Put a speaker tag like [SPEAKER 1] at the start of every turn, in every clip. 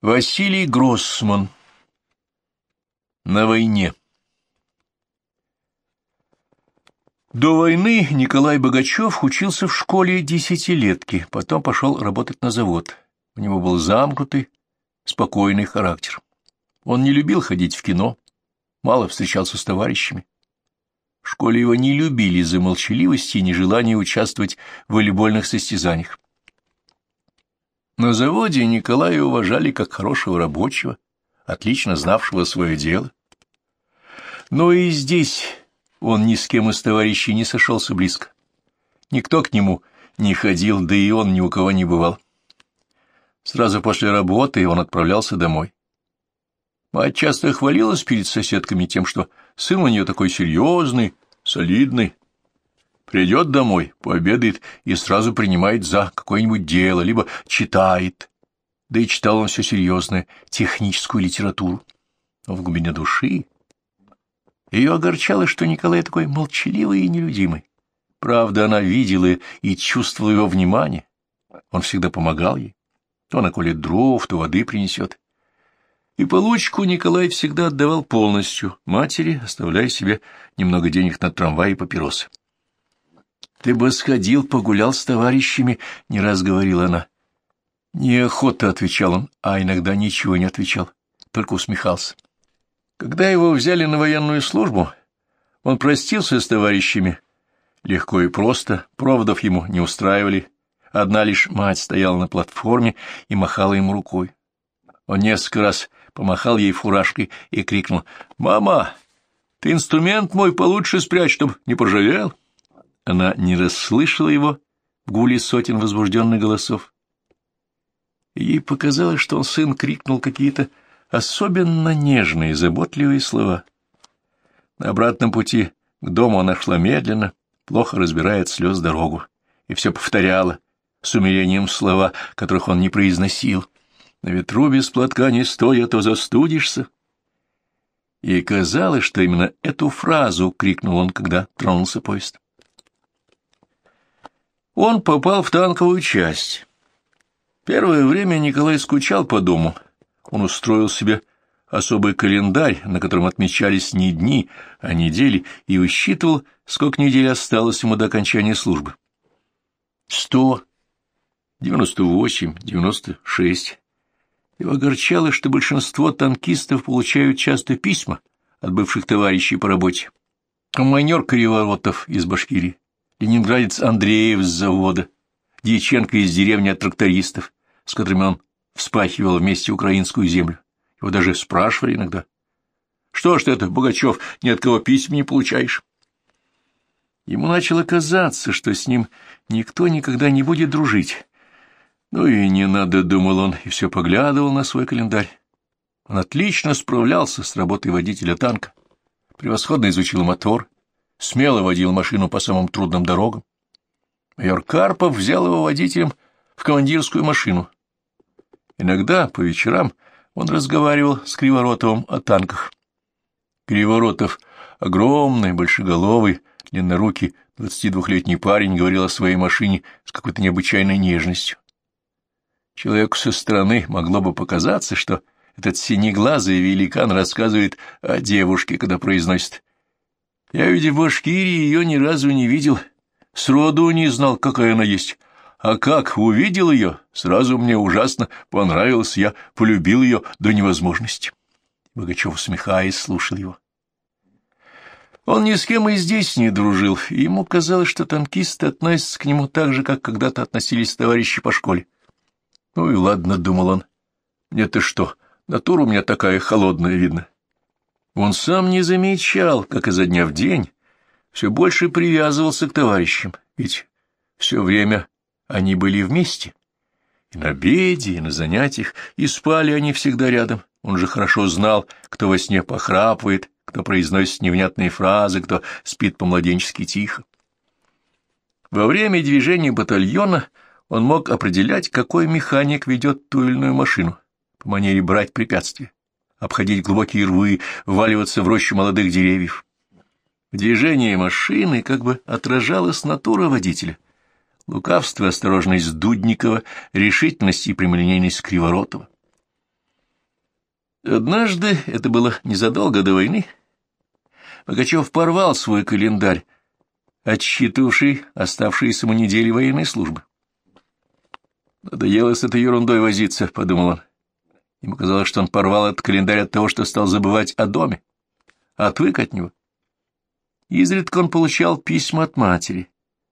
[SPEAKER 1] Василий Гроссман. На войне. До войны Николай Богачев учился в школе десятилетки, потом пошел работать на завод. У него был замкнутый, спокойный характер. Он не любил ходить в кино, мало встречался с товарищами. В школе его не любили за молчаливость и нежелание участвовать в волейбольных состязаниях. На заводе Николая уважали как хорошего рабочего, отлично знавшего свое дело. Но и здесь он ни с кем из товарищей не сошелся близко. Никто к нему не ходил, да и он ни у кого не бывал. Сразу после работы он отправлялся домой. Мать часто хвалилась перед соседками тем, что сын у нее такой серьезный, солидный, Придет домой, пообедает и сразу принимает за какое-нибудь дело, либо читает. Да и читал он все серьезное, техническую литературу. Но в глубине души ее огорчало, что Николай такой молчаливый и нелюдимый. Правда, она видела и чувствовала его внимание. Он всегда помогал ей. То наколет дров, то воды принесет. И получку Николай всегда отдавал полностью матери, оставляя себе немного денег на трамвай и папиросы. Ты бы сходил, погулял с товарищами, — не раз говорила она. Неохота, — отвечал он, а иногда ничего не отвечал, только усмехался. Когда его взяли на военную службу, он простился с товарищами. Легко и просто, проводов ему не устраивали. Одна лишь мать стояла на платформе и махала ему рукой. Он несколько раз помахал ей фуражкой и крикнул «Мама, ты инструмент мой получше спрячь, чтоб не поржавел». Она не расслышала его в гуле сотен возбужденных голосов. Ей показалось, что он сын крикнул какие-то особенно нежные, заботливые слова. На обратном пути к дому она шла медленно, плохо разбирая от слез дорогу, и все повторяла с умилением слова, которых он не произносил. «На ветру без платка не стоя, то застудишься». И казалось, что именно эту фразу крикнул он, когда тронулся поезд. Он попал в танковую часть. Первое время Николай скучал по дому. Он устроил себе особый календарь, на котором отмечались не дни, а недели, и высчитывал, сколько недель осталось ему до окончания службы. Сто, девяносто восемь, девяносто шесть. Его огорчало, что большинство танкистов получают часто письма от бывших товарищей по работе. Коммайнер Криворотов из Башкирии ленинградец Андреев с завода, Дьяченко из деревни от трактористов, с которыми он вспахивал вместе украинскую землю. Его даже спрашивали иногда. «Что ж ты это, Богачев, ни от кого писем не получаешь?» Ему начало казаться, что с ним никто никогда не будет дружить. Ну и не надо, думал он, и все поглядывал на свой календарь. Он отлично справлялся с работой водителя танка, превосходно изучил мотор, смело водил машину по самым трудным дорогам. Майор Карпов взял его водителем в командирскую машину. Иногда по вечерам он разговаривал с Криворотовым о танках. Криворотов, огромный, большеголовый, длиннорукий, двадцатидвухлетний парень, говорил о своей машине с какой-то необычайной нежностью. Человеку со стороны могло бы показаться, что этот синеглазый великан рассказывает о девушке, когда произносит я ведь в Башкирии ее ни разу не видел, сроду не знал, какая она есть. А как увидел ее, сразу мне ужасно понравилось, я полюбил ее до невозможности. Богачев, усмехаясь, слушал его. Он ни с кем и здесь не дружил, и ему казалось, что танкисты относятся к нему так же, как когда-то относились товарищи по школе. Ну и ладно, — думал он, — мне-то что, натура у меня такая холодная, видно. Он сам не замечал, как изо дня в день все больше привязывался к товарищам, ведь все время они были вместе. И на обеде, и на занятиях, и спали они всегда рядом. Он же хорошо знал, кто во сне похрапывает, кто произносит невнятные фразы, кто спит по-младенчески тихо. Во время движения батальона он мог определять, какой механик ведет ту или иную машину, по манере брать препятствия обходить глубокие рвы, вваливаться в рощу молодых деревьев. Движение машины как бы отражалось натура водителя. Лукавство и осторожность Дудникова, решительность и прямолинейность Криворотова. Однажды, это было незадолго до войны, Богачев порвал свой календарь, отсчитывавший оставшиеся ему недели военной службы. «Надоело с этой ерундой возиться», — подумал он. Ему казалось, что он порвал этот календарь от того, что стал забывать о доме, отвык от него. Изредка он получал письма от матери.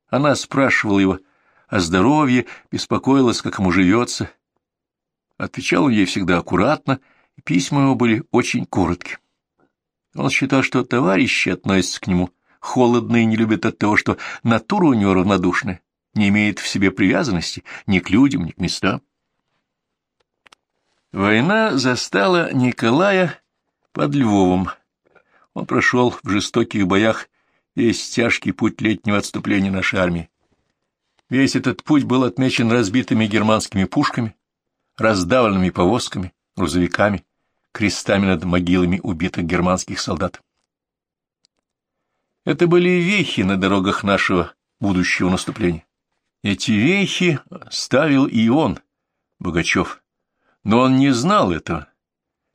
[SPEAKER 1] Она спрашивала его о здоровье, беспокоилась, как ему живется. Отвечал он ей всегда аккуратно, и письма его были очень короткие. Он считал, что товарищи относятся к нему холодно и не любят от того, что натура у него равнодушная, не имеет в себе привязанности ни к людям, ни к местам. Война застала Николая под Львовом. Он прошел в жестоких боях весь тяжкий путь летнего отступления нашей армии. Весь этот путь был отмечен разбитыми германскими пушками, раздавленными повозками, грузовиками, крестами над могилами убитых германских солдат. Это были вехи на дорогах нашего будущего наступления. Эти вехи ставил и он, Богачев, но он не знал этого.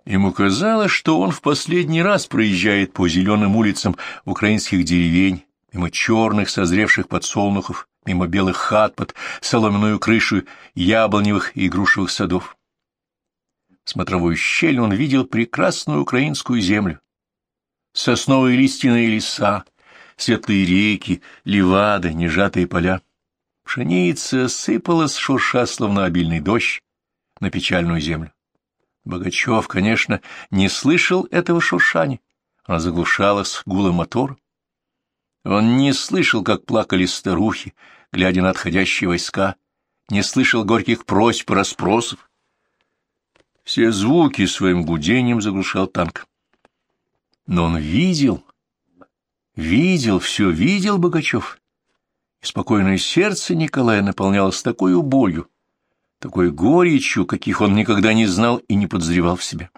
[SPEAKER 1] Ему казалось, что он в последний раз проезжает по зеленым улицам украинских деревень, мимо черных созревших подсолнухов, мимо белых хат под соломенную крышу яблоневых и грушевых садов. В смотровую щель он видел прекрасную украинскую землю, сосновые лиственные леса, светлые реки, левады, нежатые поля. Пшеница сыпалась, шурша, словно обильный дождь, на печальную землю. Богачев, конечно, не слышал этого шуршания. Она заглушалась гулом мотора. Он не слышал, как плакали старухи, глядя на отходящие войска, не слышал горьких просьб и расспросов. Все звуки своим гудением заглушал танк. Но он видел, видел, все видел Богачев. И спокойное сердце Николая наполнялось такой болью, такой горечью, каких он никогда не знал и не подозревал в себе.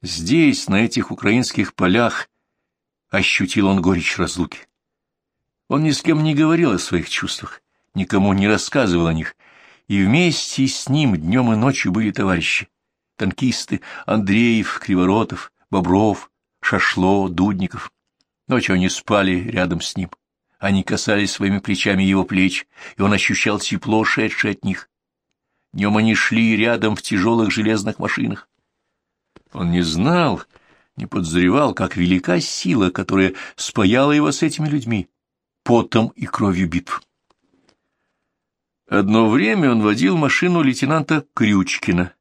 [SPEAKER 1] Здесь, на этих украинских полях, ощутил он горечь разлуки. Он ни с кем не говорил о своих чувствах, никому не рассказывал о них, и вместе с ним днем и ночью были товарищи, танкисты Андреев, Криворотов, Бобров, Шашло, Дудников. Ночью они спали рядом с ним. Они касались своими плечами его плеч, и он ощущал тепло, шедшее от них. Днем они шли рядом в тяжелых железных машинах. Он не знал, не подозревал, как велика сила, которая спаяла его с этими людьми, потом и кровью битв. Одно время он водил машину лейтенанта Крючкина.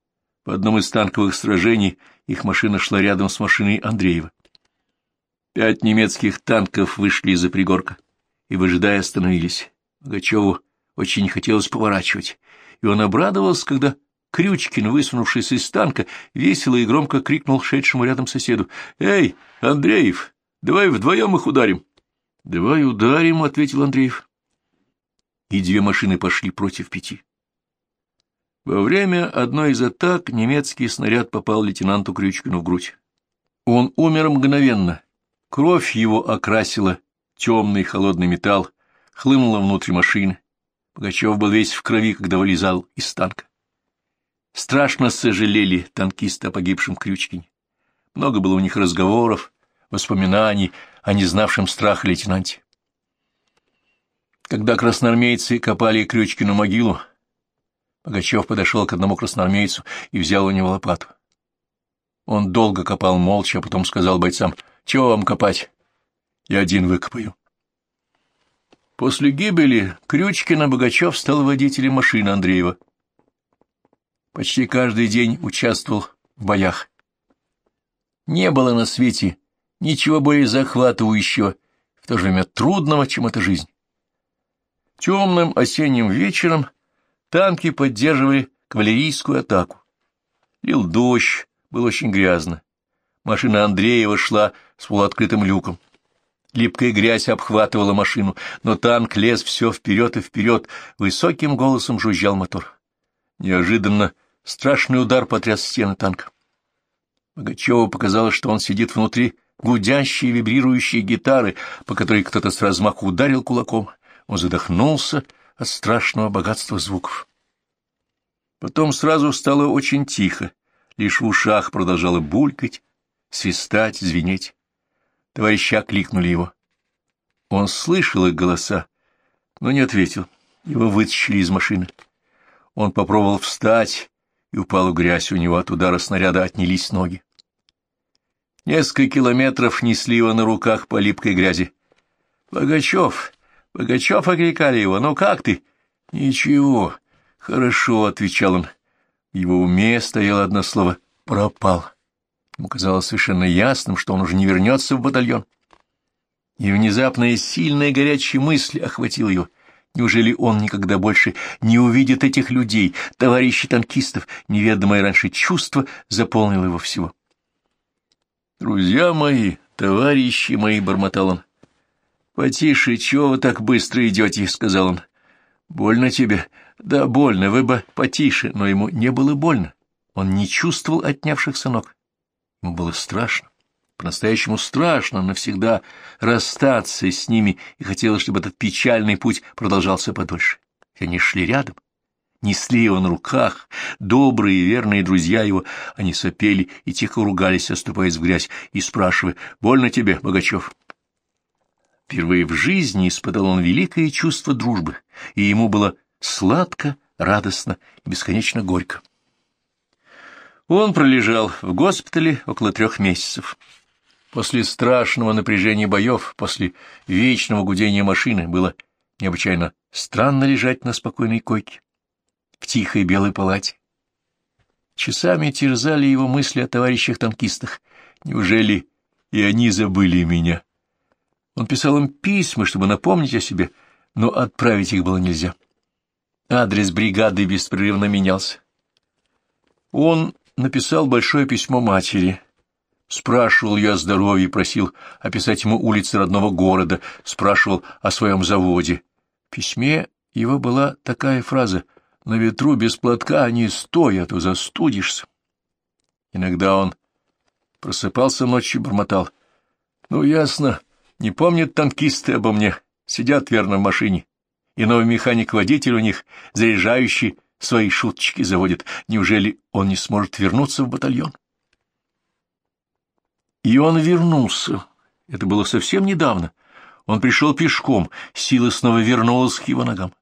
[SPEAKER 1] По одном из танковых сражений их машина шла рядом с машиной Андреева. Пять немецких танков вышли из-за пригорка и, выжидая, остановились. Гачеву очень хотелось поворачивать и он обрадовался, когда Крючкин, высунувшись из танка, весело и громко крикнул шедшему рядом соседу. — Эй, Андреев, давай вдвоем их ударим. — Давай ударим, — ответил Андреев. И две машины пошли против пяти. Во время одной из атак немецкий снаряд попал лейтенанту Крючкину в грудь. Он умер мгновенно. Кровь его окрасила темный холодный металл, хлынула внутрь машины. Пугачев был весь в крови, когда вылезал из танка. Страшно сожалели танкисты о погибшем Крючкине. Много было у них разговоров, воспоминаний о незнавшем страха лейтенанте. Когда красноармейцы копали Крючкину могилу, Пугачев подошел к одному красноармейцу и взял у него лопату. Он долго копал молча, а потом сказал бойцам, «Чего вам копать? Я один выкопаю». После гибели Крючкина Богачев стал водителем машины Андреева. Почти каждый день участвовал в боях. Не было на свете ничего более захватывающего, в то же время трудного, чем эта жизнь. Темным осенним вечером танки поддерживали кавалерийскую атаку. Лил дождь, было очень грязно. Машина Андреева шла с полуоткрытым люком. Липкая грязь обхватывала машину, но танк лез все вперед и вперед, высоким голосом жужжал мотор. Неожиданно страшный удар потряс стены танка. Богачеву показалось, что он сидит внутри гудящей вибрирующей гитары, по которой кто-то с размаху ударил кулаком. Он задохнулся от страшного богатства звуков. Потом сразу стало очень тихо, лишь в ушах продолжало булькать, свистать, звенеть. Товарища кликнули его. Он слышал их голоса, но не ответил. Его вытащили из машины. Он попробовал встать, и упал в грязь, у него от удара снаряда отнялись ноги. Несколько километров несли его на руках по липкой грязи. «Богачев! Богачев!» — окликали его. «Ну как ты?» «Ничего. Хорошо», — отвечал он. В его уме стояло одно слово «пропал». Ему казалось совершенно ясным, что он уже не вернется в батальон. И внезапная сильная горячая мысль охватила его. Неужели он никогда больше не увидит этих людей, товарищей танкистов? Неведомое раньше чувство заполнило его всего. «Друзья мои, товарищи мои», — бормотал он. «Потише, чего вы так быстро идете?» — сказал он. «Больно тебе?» «Да, больно, вы бы потише», но ему не было больно. Он не чувствовал отнявшихся ног. Ему было страшно, по-настоящему страшно навсегда расстаться с ними, и хотелось, чтобы этот печальный путь продолжался подольше. И они шли рядом, несли его на руках, добрые и верные друзья его, они сопели и тихо ругались, оступаясь в грязь, и спрашивая, «Больно тебе, Богачев?» Впервые в жизни испытал он великое чувство дружбы, и ему было сладко, радостно и бесконечно горько. Он пролежал в госпитале около трех месяцев. После страшного напряжения боев, после вечного гудения машины, было необычайно странно лежать на спокойной койке, в тихой белой палате. Часами терзали его мысли о товарищах-танкистах. Неужели и они забыли меня? Он писал им письма, чтобы напомнить о себе, но отправить их было нельзя. Адрес бригады беспрерывно менялся. Он написал большое письмо матери. Спрашивал ее о здоровье, просил описать ему улицы родного города, спрашивал о своем заводе. В письме его была такая фраза «На ветру без платка не стой, а то застудишься». Иногда он просыпался ночью и бормотал. «Ну, ясно, не помнят танкисты обо мне, сидят верно в машине, и новый механик-водитель у них, заряжающий, свои шуточки заводит. Неужели он не сможет вернуться в батальон? И он вернулся. Это было совсем недавно. Он пришел пешком, сила снова вернулась к его ногам.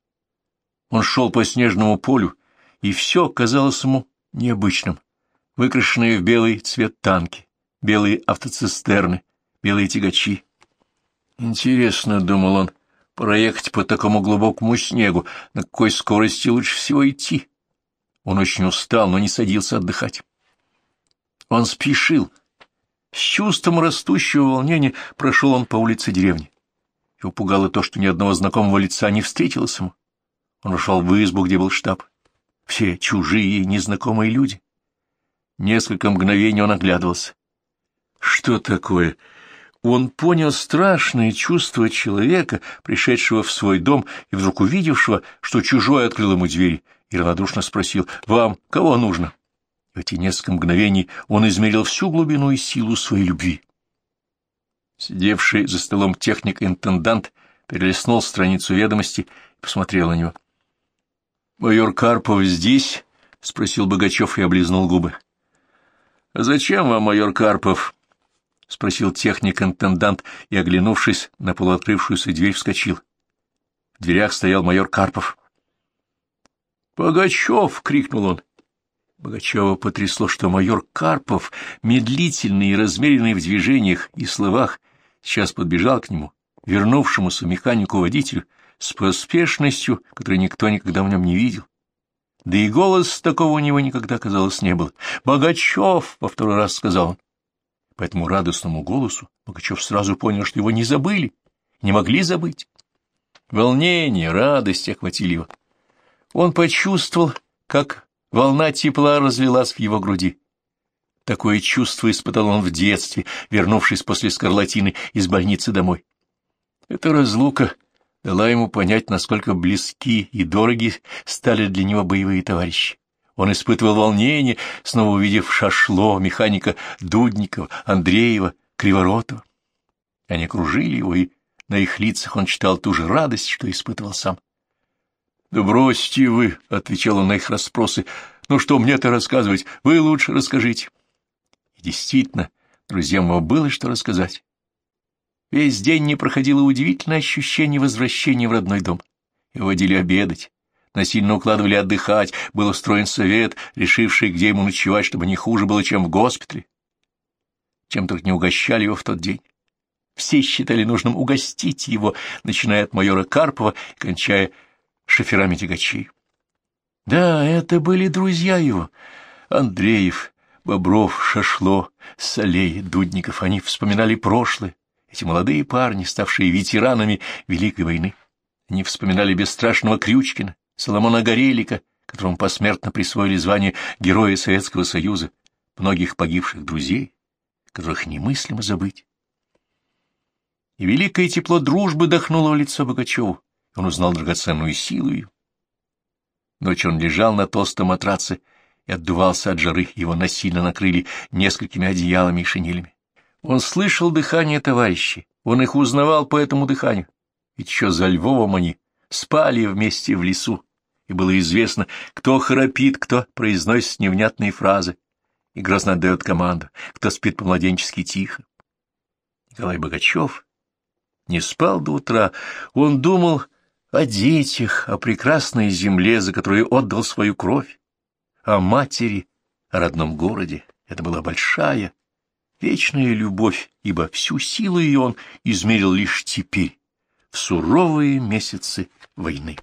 [SPEAKER 1] Он шел по снежному полю, и все казалось ему необычным. Выкрашенные в белый цвет танки, белые автоцистерны, белые тягачи. Интересно, — думал он, проехать по такому глубокому снегу, на какой скорости лучше всего идти. Он очень устал, но не садился отдыхать. Он спешил. С чувством растущего волнения прошел он по улице деревни. Его пугало то, что ни одного знакомого лица не встретилось ему. Он вошел в избу, где был штаб. Все чужие, незнакомые люди. Несколько мгновений он оглядывался. Что такое? Он понял страшное чувство человека, пришедшего в свой дом и вдруг увидевшего, что чужой открыл ему дверь, и равнодушно спросил «Вам кого нужно?» В эти несколько мгновений он измерил всю глубину и силу своей любви. Сидевший за столом техник-интендант перелистнул страницу ведомости и посмотрел на него. «Майор Карпов здесь?» — спросил Богачев и облизнул губы. «А зачем вам, майор Карпов?» — спросил техник-интендант и, оглянувшись на полуоткрывшуюся дверь, вскочил. В дверях стоял майор Карпов. «Богачев!» — крикнул он. Богачева потрясло, что майор Карпов, медлительный и размеренный в движениях и словах, сейчас подбежал к нему, вернувшемуся механику-водителю, с поспешностью, которой никто никогда в нем не видел. Да и голос такого у него никогда, казалось, не было. «Богачев!» — во второй раз сказал он. По этому радостному голосу Богачев сразу понял, что его не забыли, не могли забыть. Волнение, радость охватили его. Он почувствовал, как волна тепла разлилась в его груди. Такое чувство испытал он в детстве, вернувшись после скарлатины из больницы домой. Эта разлука дала ему понять, насколько близки и дороги стали для него боевые товарищи. Он испытывал волнение, снова увидев Шашло, механика Дудникова, Андреева, Криворотова. Они окружили его, и на их лицах он читал ту же радость, что испытывал сам. — Да бросьте вы, — отвечал он на их расспросы, Ну что мне-то рассказывать? Вы лучше расскажите. И действительно, друзьям его было что рассказать. Весь день не проходило удивительное ощущение возвращения в родной дом. Его водили обедать, насильно укладывали отдыхать, был устроен совет, решивший, где ему ночевать, чтобы не хуже было, чем в госпитале. Чем только не угощали его в тот день. Все считали нужным угостить его, начиная от майора Карпова и кончая шоферами тягачей. Да, это были друзья его. Андреев, Бобров, Шашло, Солей, Дудников. Они вспоминали прошлое. Эти молодые парни, ставшие ветеранами Великой войны. Они вспоминали бесстрашного Крючкина, Соломона Горелика, которому посмертно присвоили звание Героя Советского Союза, многих погибших друзей, которых немыслимо забыть. И великое тепло дружбы дохнуло в лицо Богачеву. Он узнал драгоценную силу ее. Ночью он лежал на толстом матраце и отдувался от жары, его насильно накрыли несколькими одеялами и шинелями. Он слышал дыхание товарищей, он их узнавал по этому дыханию. Ведь еще за Львовом они спали вместе в лесу, и было известно, кто храпит, кто произносит невнятные фразы и грозно отдает команду, кто спит по-младенчески тихо. Николай Богачев не спал до утра, он думал о детях, о прекрасной земле, за которую отдал свою кровь, о матери, о родном городе. Это была большая, вечная любовь, ибо всю силу ее он измерил лишь теперь, в суровые месяцы войны.